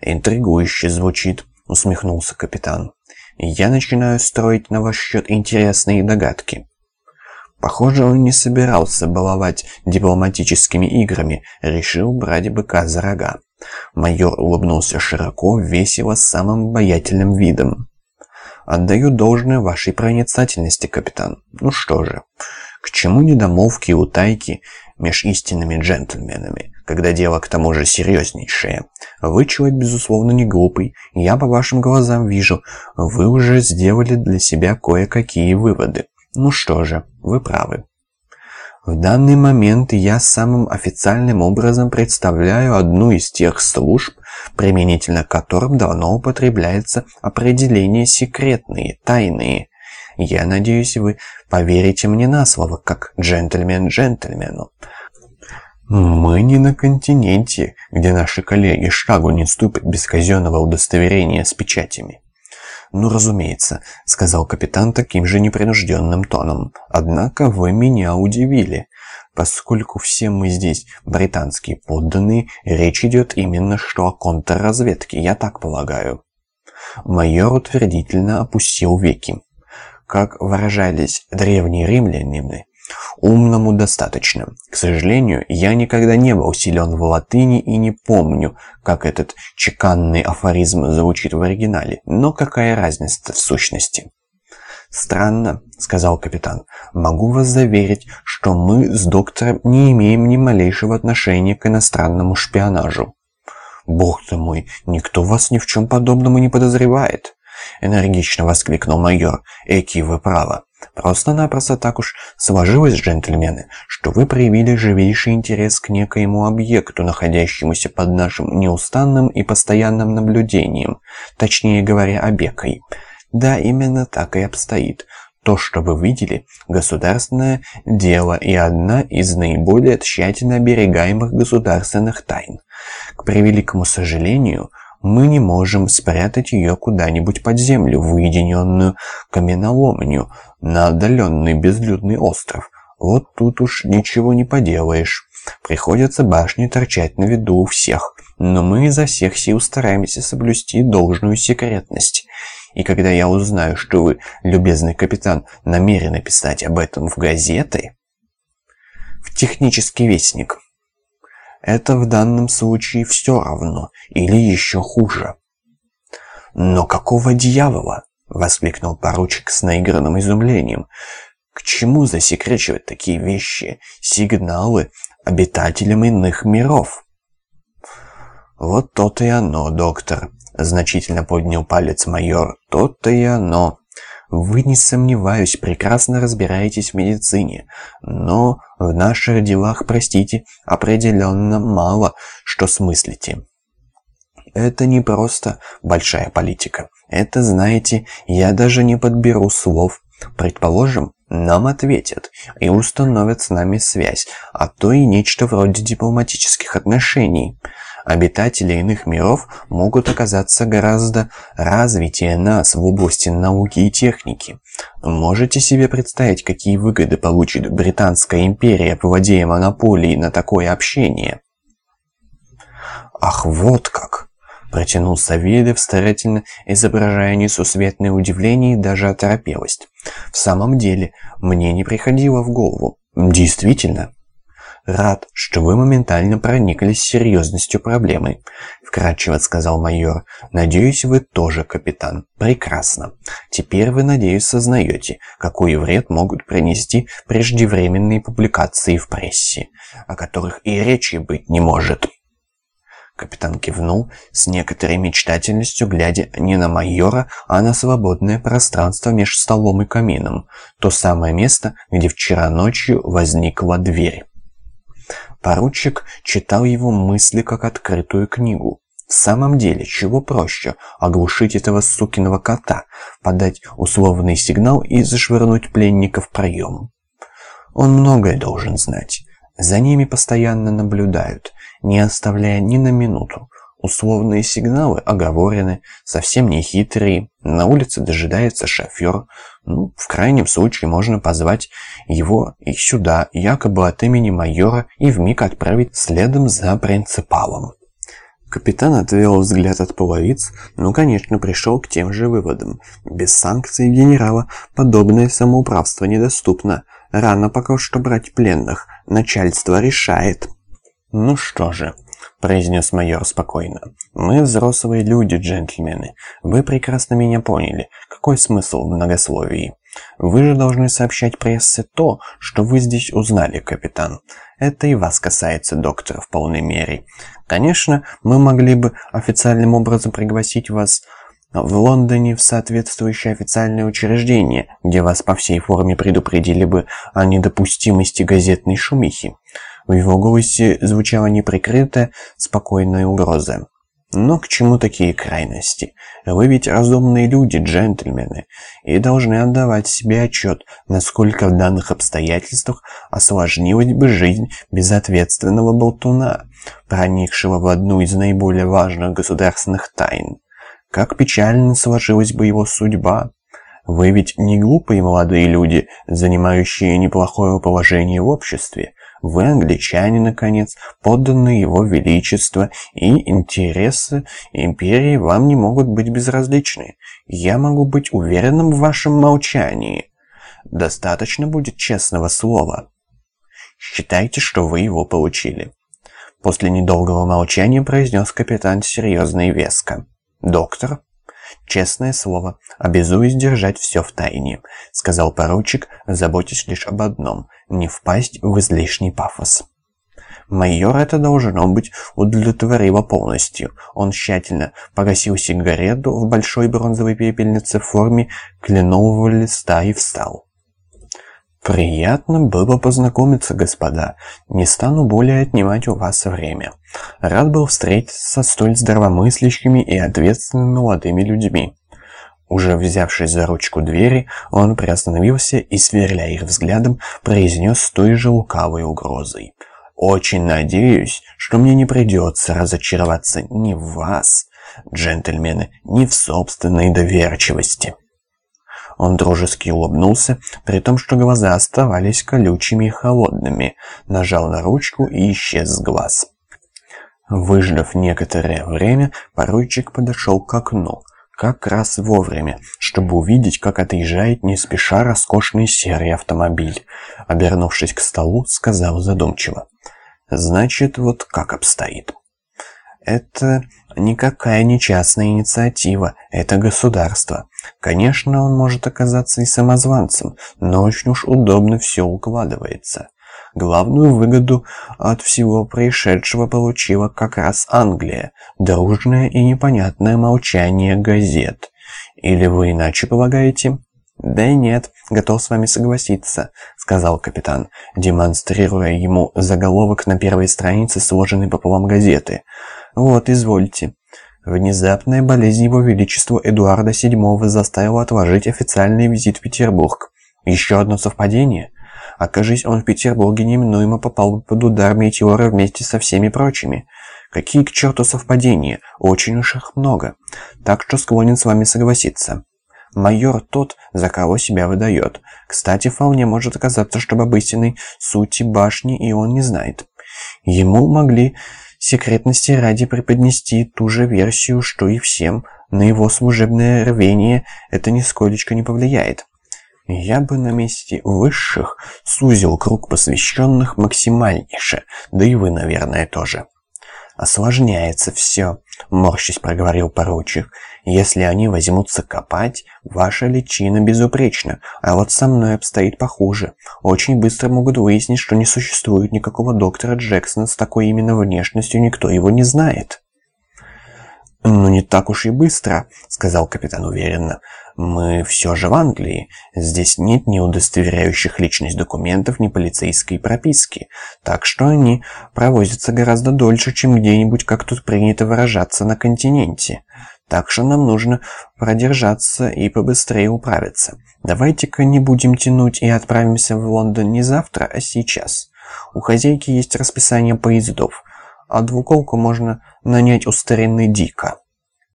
«Интригующе звучит», — усмехнулся капитан. «Я начинаю строить на ваш счет интересные догадки». Похоже, он не собирался баловать дипломатическими играми, решил брать быка за рога. Майор улыбнулся широко, весело, самым обаятельным видом. «Отдаю должное вашей проницательности, капитан. Ну что же, к чему недомолвки и утайки меж истинными джентльменами, когда дело к тому же серьезнейшее? Вы человек, безусловно, не глупый. Я по вашим глазам вижу, вы уже сделали для себя кое-какие выводы. Ну что же, вы правы. В данный момент я самым официальным образом представляю одну из тех служб, применительно к которым давно употребляется определение «секретные», «тайные». Я надеюсь, вы поверите мне на слово, как джентльмен джентльмену. Мы не на континенте, где наши коллеги шагу не ступят без казенного удостоверения с печатями. «Ну, разумеется», — сказал капитан таким же непринужденным тоном. «Однако вы меня удивили. Поскольку все мы здесь британские подданные, речь идет именно что о контрразведке, я так полагаю». Майор утвердительно опустил веки. Как выражались древние римляне, Умному достаточно. К сожалению, я никогда не был силен в латыни и не помню, как этот чеканный афоризм звучит в оригинале, но какая разница в сущности? «Странно», — сказал капитан. «Могу вас заверить, что мы с доктором не имеем ни малейшего отношения к иностранному шпионажу». «Бог ты мой, никто вас ни в чем подобном и не подозревает», — энергично воскликнул майор. «Эки, вы правы. Просто-напросто так уж сложилось, джентльмены, что вы проявили живейший интерес к некоему объекту, находящемуся под нашим неустанным и постоянным наблюдением, точнее говоря, обекой. Да, именно так и обстоит. То, что вы видели, государственное дело и одна из наиболее тщательно оберегаемых государственных тайн. К превеликому сожалению, мы не можем спрятать ее куда-нибудь под землю, в уединенную каменоломню, на отдаленный безлюдный остров. Вот тут уж ничего не поделаешь. Приходится башни торчать на виду у всех, но мы изо всех сил стараемся соблюсти должную секретность. И когда я узнаю, что вы, любезный капитан, намерены писать об этом в газеты... В технический вестник. Это в данном случае все равно, или еще хуже. «Но какого дьявола?» — воскликнул поручик с наигранным изумлением. «К чему засекречивать такие вещи, сигналы обитателям иных миров?» «Вот то-то и оно, доктор», — значительно поднял палец майор. «То-то и оно. Вы, не сомневаюсь, прекрасно разбираетесь в медицине, но в наших делах, простите, определенно мало что смыслите. Это не просто большая политика. Это, знаете, я даже не подберу слов. Предположим, нам ответят и установят с нами связь, а то и нечто вроде дипломатических отношений. Обитатели иных миров могут оказаться гораздо развитее нас в области науки и техники. Можете себе представить, какие выгоды получит Британская империя, владея монополией на такое общение? Ах, вот как! Протянул Савельев, старательно изображая несусветное удивление и даже оторопелость. В самом деле, мне не приходило в голову. Действительно, «Рад, что вы моментально прониклись серьезностью проблемы», — вкратчиво сказал майор. «Надеюсь, вы тоже, капитан. Прекрасно. Теперь вы, надеюсь, сознаете, какой вред могут принести преждевременные публикации в прессе, о которых и речи быть не может». Капитан кивнул с некоторой мечтательностью, глядя не на майора, а на свободное пространство между столом и камином. То самое место, где вчера ночью возникла дверь. Поручик читал его мысли как открытую книгу. В самом деле, чего проще оглушить этого сукиного кота, подать условный сигнал и зашвырнуть пленника в проем? Он многое должен знать. За ними постоянно наблюдают, не оставляя ни на минуту. Условные сигналы оговорены, совсем не хитрые. На улице дожидается шофер. Ну, в крайнем случае можно позвать его и сюда, якобы от имени майора, и вмиг отправить следом за принципалом. Капитан отвел взгляд от половиц, но, конечно, пришел к тем же выводам. Без санкций генерала подобное самоуправство недоступно. Рано пока что брать пленных. Начальство решает. «Ну что же», — произнес майор спокойно. «Мы взрослые люди, джентльмены. Вы прекрасно меня поняли. Какой смысл в многословии? Вы же должны сообщать прессе то, что вы здесь узнали, капитан. Это и вас касается, доктор, в полной мере. Конечно, мы могли бы официальным образом пригласить вас в Лондоне в соответствующее официальное учреждение, где вас по всей форме предупредили бы о недопустимости газетной шумихи. В его голосе звучала неприкрытая, спокойная угроза. Но к чему такие крайности? Вы ведь разумные люди, джентльмены, и должны отдавать себе отчет, насколько в данных обстоятельствах осложнилась бы жизнь безответственного болтуна, проникшего в одну из наиболее важных государственных тайн. Как печально сложилась бы его судьба. Вы ведь не глупые молодые люди, занимающие неплохое положение в обществе. Вы англичане, наконец, подданные его величества, и интересы империи вам не могут быть безразличны. Я могу быть уверенным в вашем молчании. Достаточно будет честного слова. Считайте, что вы его получили. После недолгого молчания произнес капитан серьезно и веско. «Доктор?» «Честное слово, обязуюсь держать все в тайне», — сказал поручик, заботясь лишь об одном — не впасть в излишний пафос. Майор это должно быть удовлетворило полностью. Он тщательно погасил сигарету в большой бронзовой пепельнице в форме кленового листа и встал. «Приятно было познакомиться, господа. Не стану более отнимать у вас время. Рад был встретиться со столь здравомыслящими и ответственными молодыми людьми». Уже взявшись за ручку двери, он приостановился и, сверляя их взглядом, произнес с той же лукавой угрозой. «Очень надеюсь, что мне не придется разочароваться ни в вас, джентльмены, ни в собственной доверчивости». Он дружески улыбнулся, при том, что глаза оставались колючими и холодными, нажал на ручку и исчез с глаз. Выждав некоторое время, поручик подошел к окну, как раз вовремя, чтобы увидеть, как отъезжает не спеша роскошный серый автомобиль. Обернувшись к столу, сказал задумчиво. «Значит, вот как обстоит». Это никакая не частная инициатива, это государство. Конечно, он может оказаться и самозванцем, но очень уж удобно все укладывается. Главную выгоду от всего происшедшего получила как раз Англия, дружное и непонятное молчание газет. Или вы иначе полагаете? «Да нет, готов с вами согласиться», — сказал капитан, демонстрируя ему заголовок на первой странице сложенной пополам газеты. «Вот, извольте». Внезапная болезнь его величества Эдуарда VII заставила отложить официальный визит в Петербург. Еще одно совпадение? Окажись он в Петербурге, неминуемо попал бы под удар метеора вместе со всеми прочими. Какие к черту совпадения? Очень уж их много. Так что склонен с вами согласиться. Майор тот, за кого себя выдает. Кстати, вполне может оказаться, что об истинной сути башни и он не знает. Ему могли секретности ради преподнести ту же версию, что и всем. На его служебное рвение это нисколечко не повлияет. Я бы на месте высших сузил круг посвященных максимальнейше, да и вы, наверное, тоже. Осложняется все, морщись проговорил поручик. Если они возьмутся копать, ваша личина безупречна, а вот со мной обстоит похуже. Очень быстро могут выяснить, что не существует никакого доктора Джексона с такой именно внешностью, никто его не знает. «Ну, не так уж и быстро», — сказал капитан уверенно. Мы все же в Англии. Здесь нет ни удостоверяющих личность документов, ни полицейской прописки. Так что они провозятся гораздо дольше, чем где-нибудь, как тут принято выражаться, на континенте. Так что нам нужно продержаться и побыстрее управиться. Давайте-ка не будем тянуть и отправимся в Лондон не завтра, а сейчас. У хозяйки есть расписание поездов, а двуколку можно нанять у старины Дика.